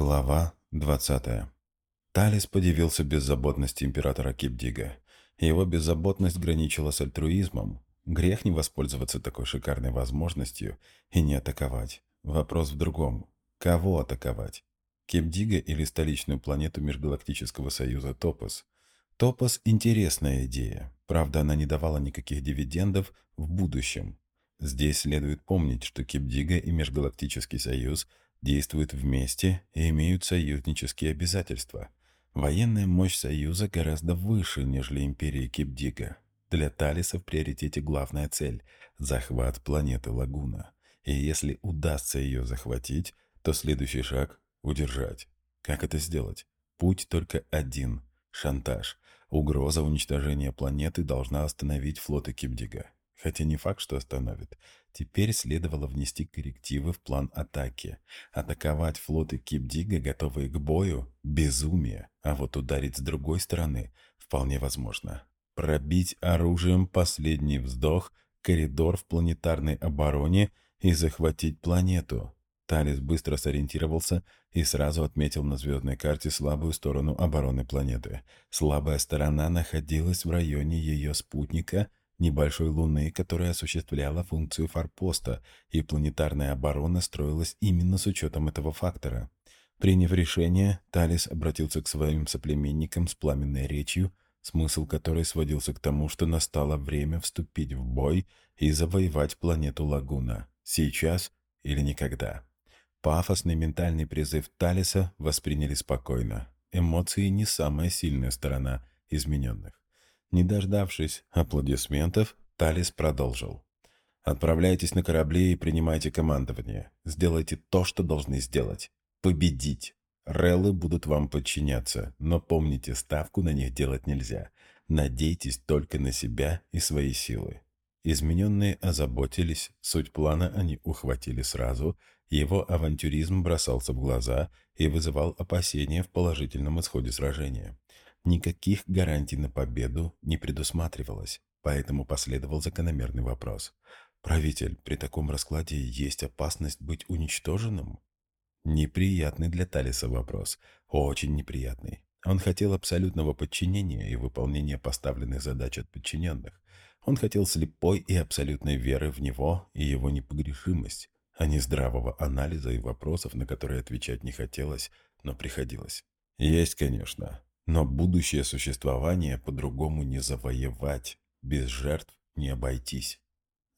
Глава 20. Талис подивился беззаботности императора Кипдига. Его беззаботность граничила с альтруизмом. Грех не воспользоваться такой шикарной возможностью и не атаковать. Вопрос в другом. Кого атаковать? Кипдига или столичную планету Межгалактического Союза Топос? Топос – интересная идея. Правда, она не давала никаких дивидендов в будущем. Здесь следует помнить, что Кипдига и Межгалактический Союз – действуют вместе и имеют союзнические обязательства. Военная мощь Союза гораздо выше, нежели империи Кипдига. Для Талиса в приоритете главная цель – захват планеты Лагуна. И если удастся ее захватить, то следующий шаг – удержать. Как это сделать? Путь только один – шантаж. Угроза уничтожения планеты должна остановить флоты Кипдига. Хотя не факт, что остановит. Теперь следовало внести коррективы в план атаки. Атаковать флоты Кипдига, готовые к бою – безумие. А вот ударить с другой стороны – вполне возможно. Пробить оружием последний вздох, коридор в планетарной обороне и захватить планету. Талис быстро сориентировался и сразу отметил на звездной карте слабую сторону обороны планеты. Слабая сторона находилась в районе ее спутника – небольшой Луны, которая осуществляла функцию форпоста, и планетарная оборона строилась именно с учетом этого фактора. Приняв решение, Талис обратился к своим соплеменникам с пламенной речью, смысл которой сводился к тому, что настало время вступить в бой и завоевать планету Лагуна. Сейчас или никогда. Пафосный ментальный призыв Талиса восприняли спокойно. Эмоции не самая сильная сторона измененных. Не дождавшись аплодисментов, Талис продолжил. «Отправляйтесь на корабли и принимайте командование. Сделайте то, что должны сделать. Победить. Реллы будут вам подчиняться, но помните, ставку на них делать нельзя. Надейтесь только на себя и свои силы». Измененные озаботились, суть плана они ухватили сразу, его авантюризм бросался в глаза и вызывал опасения в положительном исходе сражения. Никаких гарантий на победу не предусматривалось, поэтому последовал закономерный вопрос. «Правитель, при таком раскладе есть опасность быть уничтоженным?» Неприятный для Талиса вопрос. Очень неприятный. Он хотел абсолютного подчинения и выполнения поставленных задач от подчиненных. Он хотел слепой и абсолютной веры в него и его непогрешимость, а не здравого анализа и вопросов, на которые отвечать не хотелось, но приходилось. Есть, конечно. Но будущее существование по-другому не завоевать, без жертв не обойтись.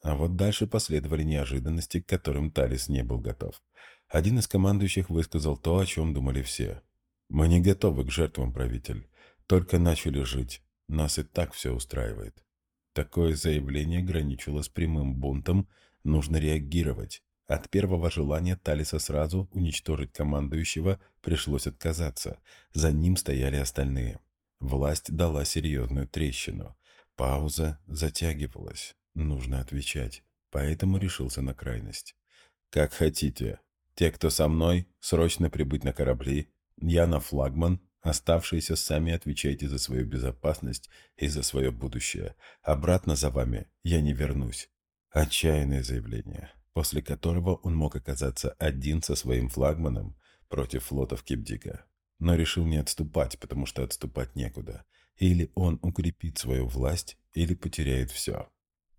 А вот дальше последовали неожиданности, к которым Талис не был готов. Один из командующих высказал то, о чем думали все. «Мы не готовы к жертвам, правитель. Только начали жить. Нас и так все устраивает». Такое заявление граничило с прямым бунтом, нужно реагировать. От первого желания Талиса сразу уничтожить командующего пришлось отказаться. За ним стояли остальные. Власть дала серьезную трещину. Пауза затягивалась. Нужно отвечать. Поэтому решился на крайность. «Как хотите. Те, кто со мной, срочно прибыть на корабли. Я на флагман. Оставшиеся сами отвечайте за свою безопасность и за свое будущее. Обратно за вами я не вернусь». Отчаянное заявление после которого он мог оказаться один со своим флагманом против флотов Кипдика. Но решил не отступать, потому что отступать некуда. Или он укрепит свою власть, или потеряет все.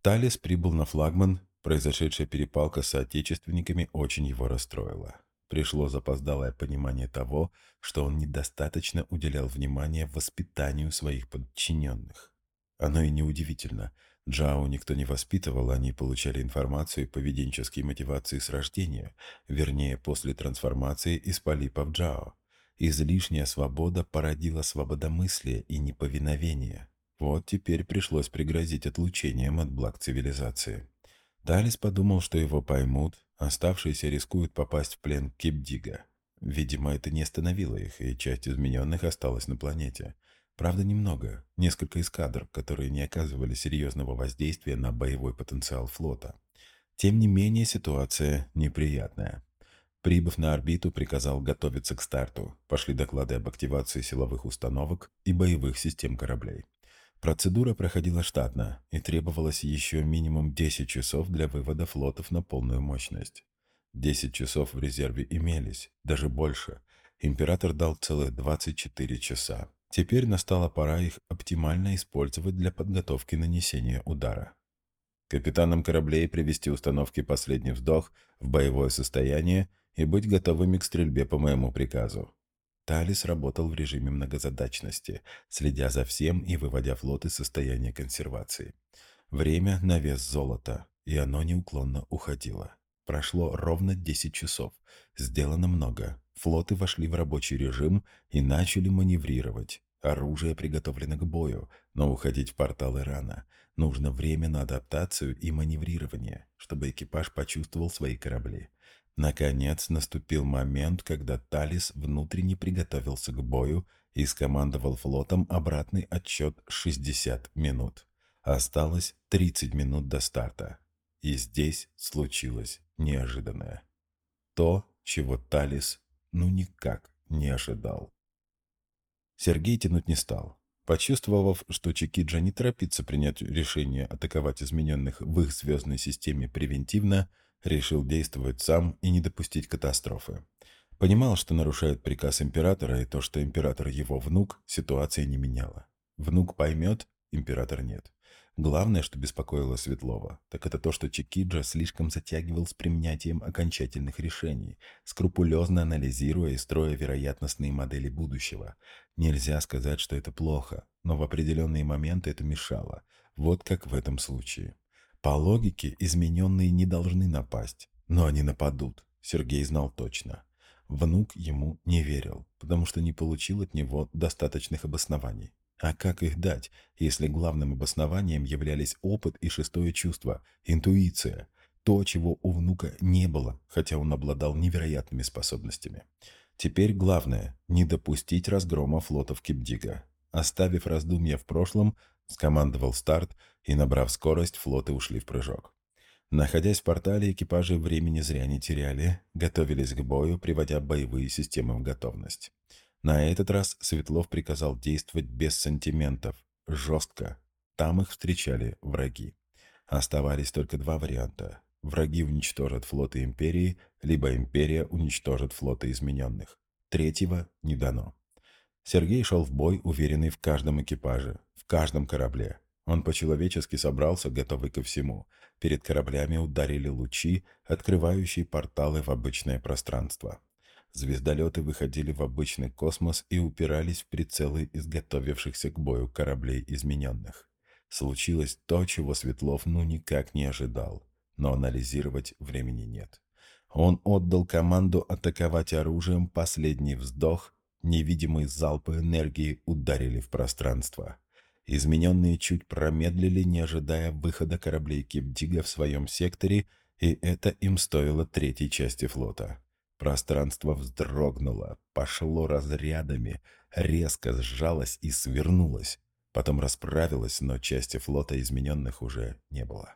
Талис прибыл на флагман, произошедшая перепалка с соотечественниками очень его расстроила. Пришло запоздалое понимание того, что он недостаточно уделял внимания воспитанию своих подчиненных. Оно и неудивительно – Джао никто не воспитывал, они получали информацию и поведенческие мотивации с рождения, вернее, после трансформации из полипа в Джао. Излишняя свобода породила свободомыслие и неповиновение. Вот теперь пришлось пригрозить отлучением от благ цивилизации. Талис подумал, что его поймут, оставшиеся рискуют попасть в плен Кипдига. Видимо, это не остановило их, и часть измененных осталась на планете. Правда, немного, несколько эскадр, которые не оказывали серьезного воздействия на боевой потенциал флота. Тем не менее, ситуация неприятная. Прибыв на орбиту, приказал готовиться к старту. Пошли доклады об активации силовых установок и боевых систем кораблей. Процедура проходила штатно, и требовалось еще минимум 10 часов для вывода флотов на полную мощность. 10 часов в резерве имелись, даже больше, император дал целых 24 часа. Теперь настала пора их оптимально использовать для подготовки нанесения удара. Капитанам кораблей привести установки «Последний вздох» в боевое состояние и быть готовыми к стрельбе по моему приказу. Талис работал в режиме многозадачности, следя за всем и выводя флот из состояния консервации. Время на вес золота, и оно неуклонно уходило. Прошло ровно 10 часов. Сделано много. Флоты вошли в рабочий режим и начали маневрировать. Оружие приготовлено к бою, но уходить в порталы рано. Нужно время на адаптацию и маневрирование, чтобы экипаж почувствовал свои корабли. Наконец наступил момент, когда Талис внутренне приготовился к бою и скомандовал флотом обратный отсчет 60 минут. Осталось 30 минут до старта. И здесь случилось неожиданное. То, чего Талис ну никак не ожидал. Сергей тянуть не стал. Почувствовав, что Чикиджа не торопится принять решение атаковать измененных в их звездной системе превентивно, решил действовать сам и не допустить катастрофы. Понимал, что нарушает приказ императора, и то, что император его внук, ситуация не меняла. Внук поймет, император нет. Главное, что беспокоило Светлова, так это то, что Чикиджа слишком затягивал с применянием окончательных решений, скрупулезно анализируя и строя вероятностные модели будущего. Нельзя сказать, что это плохо, но в определенные моменты это мешало. Вот как в этом случае. По логике, измененные не должны напасть, но они нападут, Сергей знал точно. Внук ему не верил, потому что не получил от него достаточных обоснований. А как их дать, если главным обоснованием являлись опыт и шестое чувство, интуиция, то, чего у внука не было, хотя он обладал невероятными способностями. Теперь главное – не допустить разгрома флотов Кипдига. Оставив раздумья в прошлом, скомандовал старт, и, набрав скорость, флоты ушли в прыжок. Находясь в портале, экипажи времени зря не теряли, готовились к бою, приводя боевые системы в готовность. На этот раз Светлов приказал действовать без сантиментов, жестко. Там их встречали враги. Оставались только два варианта. Враги уничтожат флоты Империи, либо Империя уничтожит флоты измененных. Третьего не дано. Сергей шел в бой, уверенный в каждом экипаже, в каждом корабле. Он по-человечески собрался, готовый ко всему. Перед кораблями ударили лучи, открывающие порталы в обычное пространство. Звездолеты выходили в обычный космос и упирались в прицелы изготовившихся к бою кораблей измененных. Случилось то, чего Светлов ну никак не ожидал, но анализировать времени нет. Он отдал команду атаковать оружием последний вздох, невидимые залпы энергии ударили в пространство. Измененные чуть промедлили, не ожидая выхода кораблей Кипдига в своем секторе, и это им стоило третьей части флота. Пространство вздрогнуло, пошло разрядами, резко сжалось и свернулось. Потом расправилось, но части флота измененных уже не было.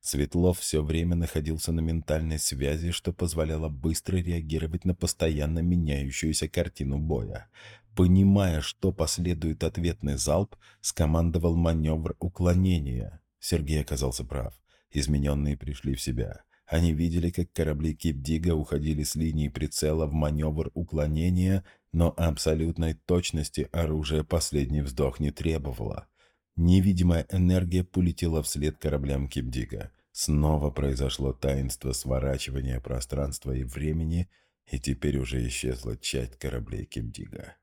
Светлов все время находился на ментальной связи, что позволяло быстро реагировать на постоянно меняющуюся картину боя. Понимая, что последует ответный залп, скомандовал маневр уклонения. Сергей оказался прав. Измененные пришли в себя. Они видели, как корабли Кипдига уходили с линии прицела в маневр уклонения, но абсолютной точности оружие последний вздох не требовало. Невидимая энергия полетела вслед кораблям Кипдига. Снова произошло таинство сворачивания пространства и времени, и теперь уже исчезла часть кораблей Кипдига.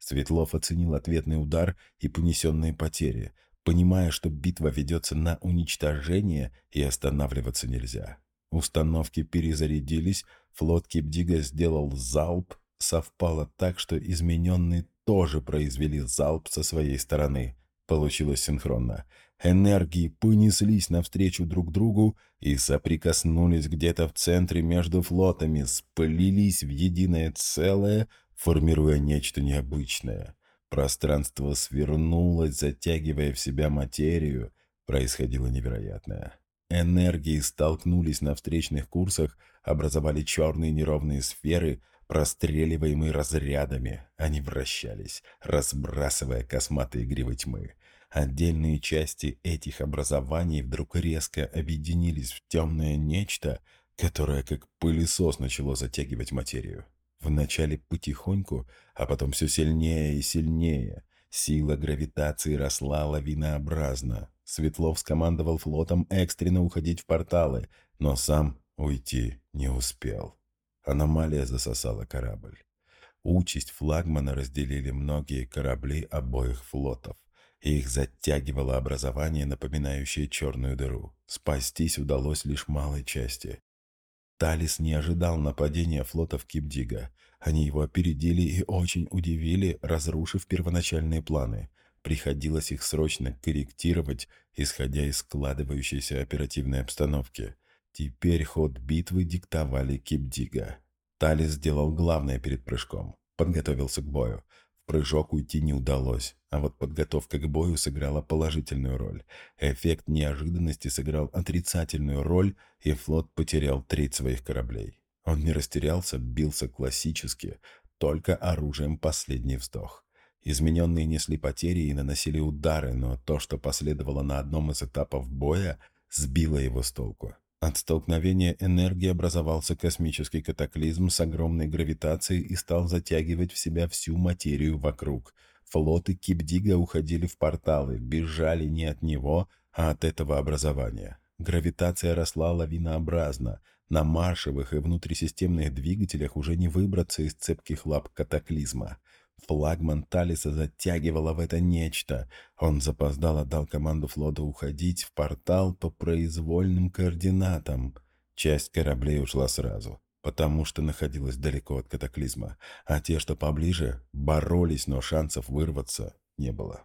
Светлов оценил ответный удар и понесенные потери, понимая, что битва ведется на уничтожение и останавливаться нельзя. Установки перезарядились, флот Кипдига сделал залп, совпало так, что измененные тоже произвели залп со своей стороны. Получилось синхронно. Энергии понеслись навстречу друг другу и соприкоснулись где-то в центре между флотами, сплелись в единое целое, формируя нечто необычное. Пространство свернулось, затягивая в себя материю. Происходило невероятное. Энергии столкнулись на встречных курсах, образовали черные неровные сферы, простреливаемые разрядами. Они вращались, разбрасывая косматые гривы тьмы. Отдельные части этих образований вдруг резко объединились в темное нечто, которое как пылесос начало затягивать материю. Вначале потихоньку, а потом все сильнее и сильнее. Сила гравитации росла лавинообразно. Светлов скомандовал флотом экстренно уходить в порталы, но сам уйти не успел. Аномалия засосала корабль. Участь флагмана разделили многие корабли обоих флотов. Их затягивало образование, напоминающее черную дыру. Спастись удалось лишь малой части. Талис не ожидал нападения флотов Кипдига. Они его опередили и очень удивили, разрушив первоначальные планы. Приходилось их срочно корректировать, исходя из складывающейся оперативной обстановки. Теперь ход битвы диктовали Кипдига. Талис сделал главное перед прыжком. Подготовился к бою прыжок уйти не удалось, а вот подготовка к бою сыграла положительную роль. Эффект неожиданности сыграл отрицательную роль, и флот потерял треть своих кораблей. Он не растерялся, бился классически, только оружием последний вздох. Измененные несли потери и наносили удары, но то, что последовало на одном из этапов боя, сбило его с толку. От столкновения энергии образовался космический катаклизм с огромной гравитацией и стал затягивать в себя всю материю вокруг. Флоты Кипдига уходили в порталы, бежали не от него, а от этого образования. Гравитация росла лавинообразно. На маршевых и внутрисистемных двигателях уже не выбраться из цепких лап катаклизма. Флагман Талиса затягивало в это нечто. Он запоздало дал команду флота уходить в портал по произвольным координатам. Часть кораблей ушла сразу, потому что находилась далеко от катаклизма, а те, что поближе, боролись, но шансов вырваться не было.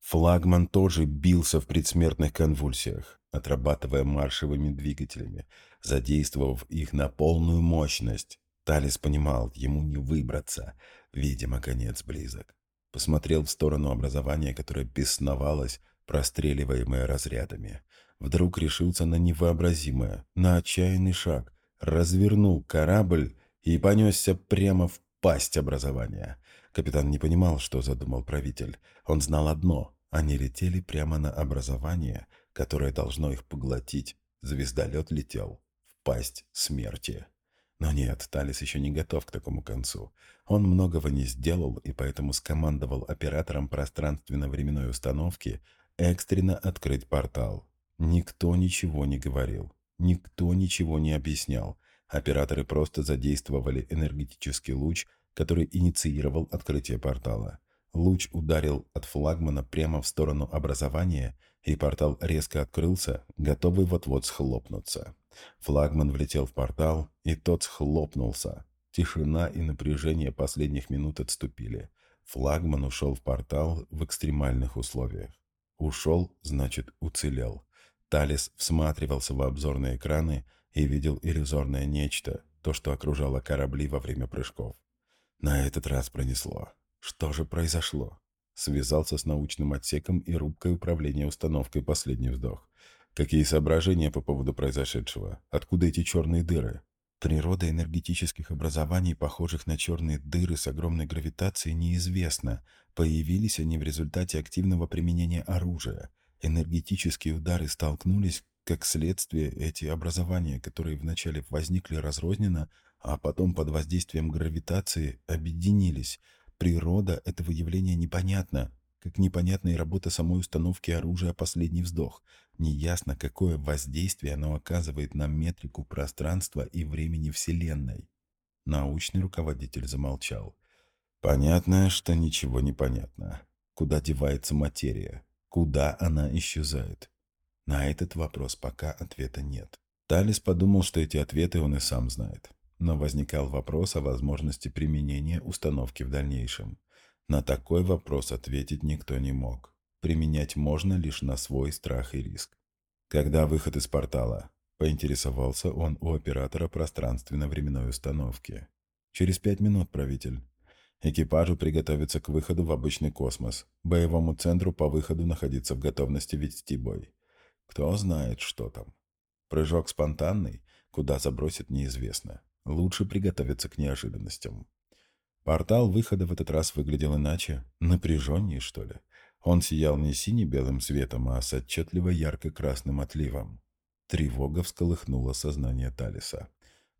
Флагман тоже бился в предсмертных конвульсиях, отрабатывая маршевыми двигателями, задействовав их на полную мощность. Талис понимал, ему не выбраться. Видимо, конец близок. Посмотрел в сторону образования, которое бесновалось, простреливаемое разрядами. Вдруг решился на невообразимое, на отчаянный шаг. Развернул корабль и понесся прямо в пасть образования. Капитан не понимал, что задумал правитель. Он знал одно — они летели прямо на образование, которое должно их поглотить. Звездолет летел в пасть смерти. Но нет, Талис еще не готов к такому концу. Он многого не сделал и поэтому скомандовал операторам пространственно-временной установки экстренно открыть портал. Никто ничего не говорил. Никто ничего не объяснял. Операторы просто задействовали энергетический луч, который инициировал открытие портала. Луч ударил от флагмана прямо в сторону образования, и портал резко открылся, готовый вот-вот схлопнуться. Флагман влетел в портал, и тот схлопнулся. Тишина и напряжение последних минут отступили. Флагман ушел в портал в экстремальных условиях. Ушел, значит, уцелел. Талис всматривался в обзорные экраны и видел иллюзорное нечто, то, что окружало корабли во время прыжков. На этот раз пронесло. Что же произошло? Связался с научным отсеком и рубкой управления установкой «Последний вздох». Какие соображения по поводу произошедшего? Откуда эти черные дыры? Природа энергетических образований, похожих на черные дыры с огромной гравитацией, неизвестна. Появились они в результате активного применения оружия. Энергетические удары столкнулись, как следствие эти образования, которые вначале возникли разрозненно, а потом под воздействием гравитации объединились. Природа этого явления непонятна, как непонятна и работа самой установки оружия «Последний вздох». Неясно, какое воздействие оно оказывает на метрику пространства и времени Вселенной. Научный руководитель замолчал. Понятно, что ничего не понятно. Куда девается материя? Куда она исчезает? На этот вопрос пока ответа нет. Талис подумал, что эти ответы он и сам знает. Но возникал вопрос о возможности применения установки в дальнейшем. На такой вопрос ответить никто не мог. Применять можно лишь на свой страх и риск. «Когда выход из портала?» – поинтересовался он у оператора пространственно-временной установки. «Через пять минут, правитель. Экипажу приготовиться к выходу в обычный космос. Боевому центру по выходу находиться в готовности вести бой. Кто знает, что там. Прыжок спонтанный, куда забросит неизвестно. Лучше приготовиться к неожиданностям». Портал выхода в этот раз выглядел иначе, напряженнее, что ли. Он сиял не сине-белым светом, а с отчетливо ярко-красным отливом. Тревога всколыхнула сознание Талиса.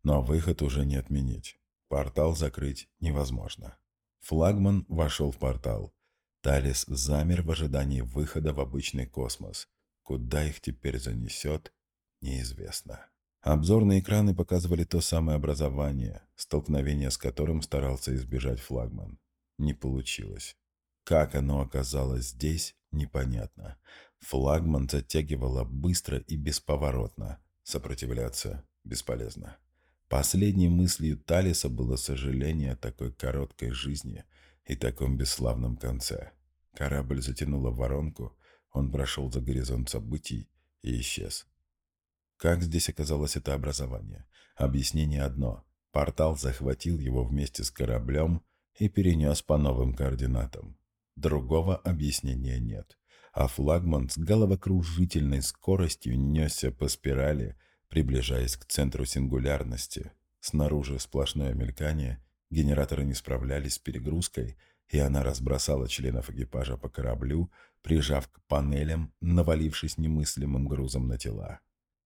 Но выход уже не отменить. Портал закрыть невозможно. Флагман вошел в портал. Талис замер в ожидании выхода в обычный космос. Куда их теперь занесет, неизвестно. Обзорные экраны показывали то самое образование, столкновение с которым старался избежать флагман. Не получилось. Как оно оказалось здесь, непонятно. Флагман затягивало быстро и бесповоротно. Сопротивляться бесполезно. Последней мыслью Талиса было сожаление о такой короткой жизни и таком бесславном конце. Корабль затянуло воронку, он прошел за горизонт событий и исчез. Как здесь оказалось это образование? Объяснение одно. Портал захватил его вместе с кораблем и перенес по новым координатам. Другого объяснения нет. А флагман с головокружительной скоростью несся по спирали, приближаясь к центру сингулярности. Снаружи сплошное мелькание, генераторы не справлялись с перегрузкой, и она разбросала членов экипажа по кораблю, прижав к панелям, навалившись немыслимым грузом на тела.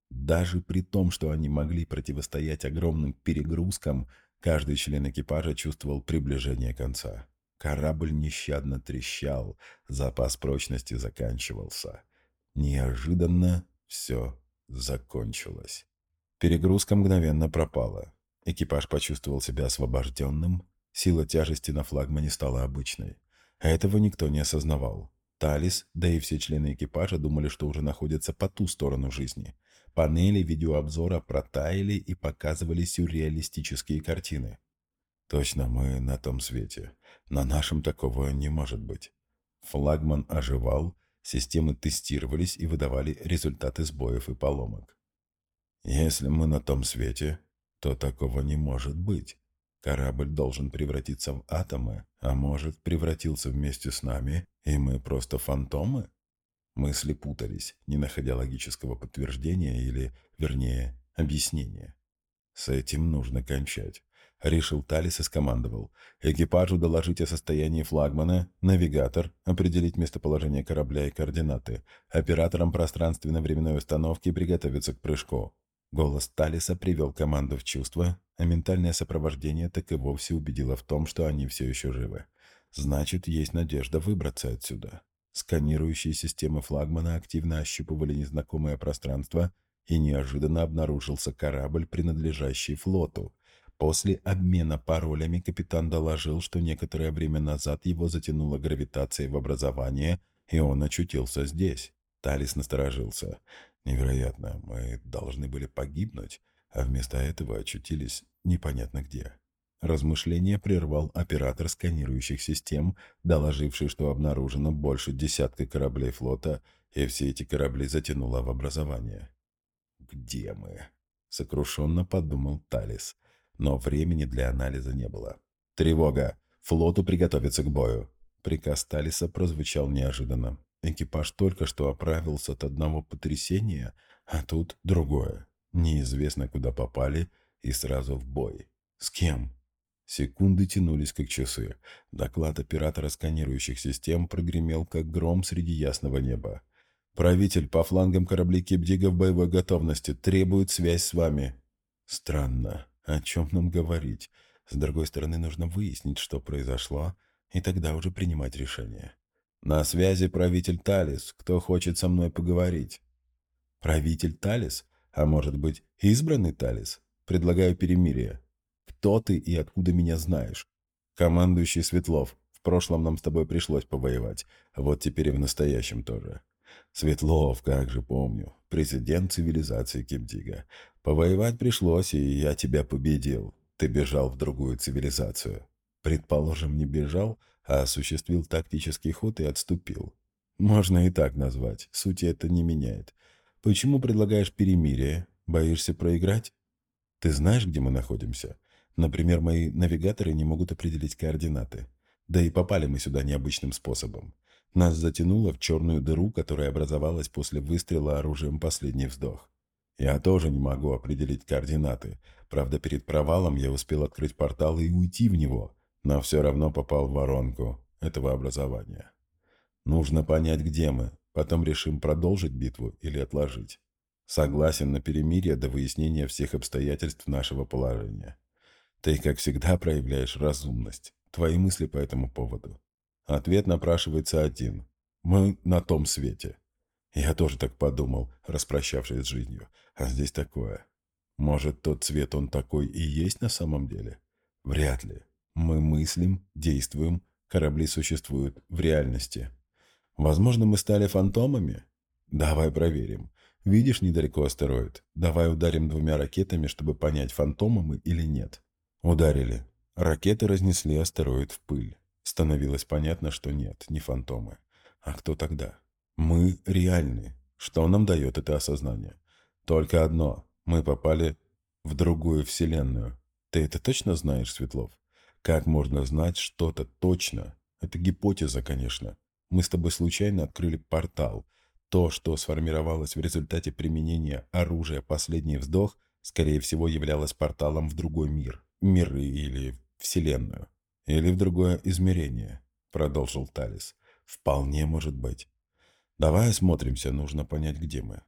Даже при том, что они могли противостоять огромным перегрузкам, каждый член экипажа чувствовал приближение конца. Корабль нещадно трещал, запас прочности заканчивался. Неожиданно все закончилось. Перегрузка мгновенно пропала. Экипаж почувствовал себя освобожденным, сила тяжести на флагмане стала обычной. Этого никто не осознавал. Талис, да и все члены экипажа думали, что уже находятся по ту сторону жизни. Панели видеообзора протаяли и показывали сюрреалистические картины. Точно, мы на том свете. На нашем такого не может быть. Флагман оживал, системы тестировались и выдавали результаты сбоев и поломок. Если мы на том свете, то такого не может быть. Корабль должен превратиться в атомы, а может, превратился вместе с нами, и мы просто фантомы? Мысли путались, не находя логического подтверждения или, вернее, объяснения. С этим нужно кончать. Решил Талис и скомандовал. Экипажу доложить о состоянии флагмана, навигатор, определить местоположение корабля и координаты. Операторам пространственно-временной установки приготовиться к прыжку. Голос Талиса привел команду в чувство, а ментальное сопровождение так и вовсе убедило в том, что они все еще живы. Значит, есть надежда выбраться отсюда. Сканирующие системы флагмана активно ощупывали незнакомое пространство, и неожиданно обнаружился корабль, принадлежащий флоту. После обмена паролями капитан доложил, что некоторое время назад его затянуло гравитацией в образование, и он очутился здесь. Талис насторожился. Невероятно, мы должны были погибнуть, а вместо этого очутились непонятно где. Размышление прервал оператор сканирующих систем, доложивший, что обнаружено больше десятка кораблей флота, и все эти корабли затянуло в образование. «Где мы?» — сокрушенно подумал Талис. Но времени для анализа не было. «Тревога! Флоту приготовиться к бою!» Приказ Талиса прозвучал неожиданно. Экипаж только что оправился от одного потрясения, а тут другое. Неизвестно, куда попали, и сразу в бой. С кем? Секунды тянулись, как часы. Доклад оператора сканирующих систем прогремел, как гром среди ясного неба. «Правитель, по флангам корабли Кипдига в боевой готовности. Требует связь с вами». «Странно. О чем нам говорить? С другой стороны, нужно выяснить, что произошло, и тогда уже принимать решение». «На связи правитель Талис. Кто хочет со мной поговорить?» «Правитель Талис? А может быть, избранный Талис? Предлагаю перемирие. Кто ты и откуда меня знаешь?» «Командующий Светлов. В прошлом нам с тобой пришлось повоевать. Вот теперь и в настоящем тоже». «Светлов, как же помню. Президент цивилизации Кимдига. Повоевать пришлось, и я тебя победил. Ты бежал в другую цивилизацию. Предположим, не бежал, а осуществил тактический ход и отступил. Можно и так назвать, сути это не меняет. Почему предлагаешь перемирие? Боишься проиграть? Ты знаешь, где мы находимся? Например, мои навигаторы не могут определить координаты. Да и попали мы сюда необычным способом. Нас затянуло в черную дыру, которая образовалась после выстрела оружием «Последний вздох». Я тоже не могу определить координаты. Правда, перед провалом я успел открыть портал и уйти в него но все равно попал в воронку этого образования. Нужно понять, где мы, потом решим продолжить битву или отложить. Согласен на перемирие до выяснения всех обстоятельств нашего положения. Ты, как всегда, проявляешь разумность. Твои мысли по этому поводу. Ответ напрашивается один. Мы на том свете. Я тоже так подумал, распрощавшись с жизнью. А здесь такое. Может, тот цвет он такой и есть на самом деле? Вряд ли. Мы мыслим, действуем, корабли существуют в реальности. Возможно, мы стали фантомами? Давай проверим. Видишь недалеко астероид? Давай ударим двумя ракетами, чтобы понять, фантомы мы или нет. Ударили. Ракеты разнесли астероид в пыль. Становилось понятно, что нет, не фантомы. А кто тогда? Мы реальны. Что нам дает это осознание? Только одно. Мы попали в другую вселенную. Ты это точно знаешь, Светлов? Как можно знать что-то точно? Это гипотеза, конечно. Мы с тобой случайно открыли портал. То, что сформировалось в результате применения оружия «Последний вздох», скорее всего, являлось порталом в другой мир, миры или вселенную. Или в другое измерение, продолжил Талис. Вполне может быть. Давай осмотримся, нужно понять, где мы.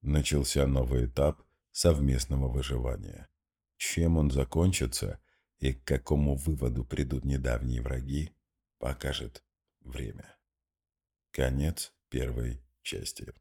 Начался новый этап совместного выживания. Чем он закончится и к какому выводу придут недавние враги, покажет время. Конец первой части.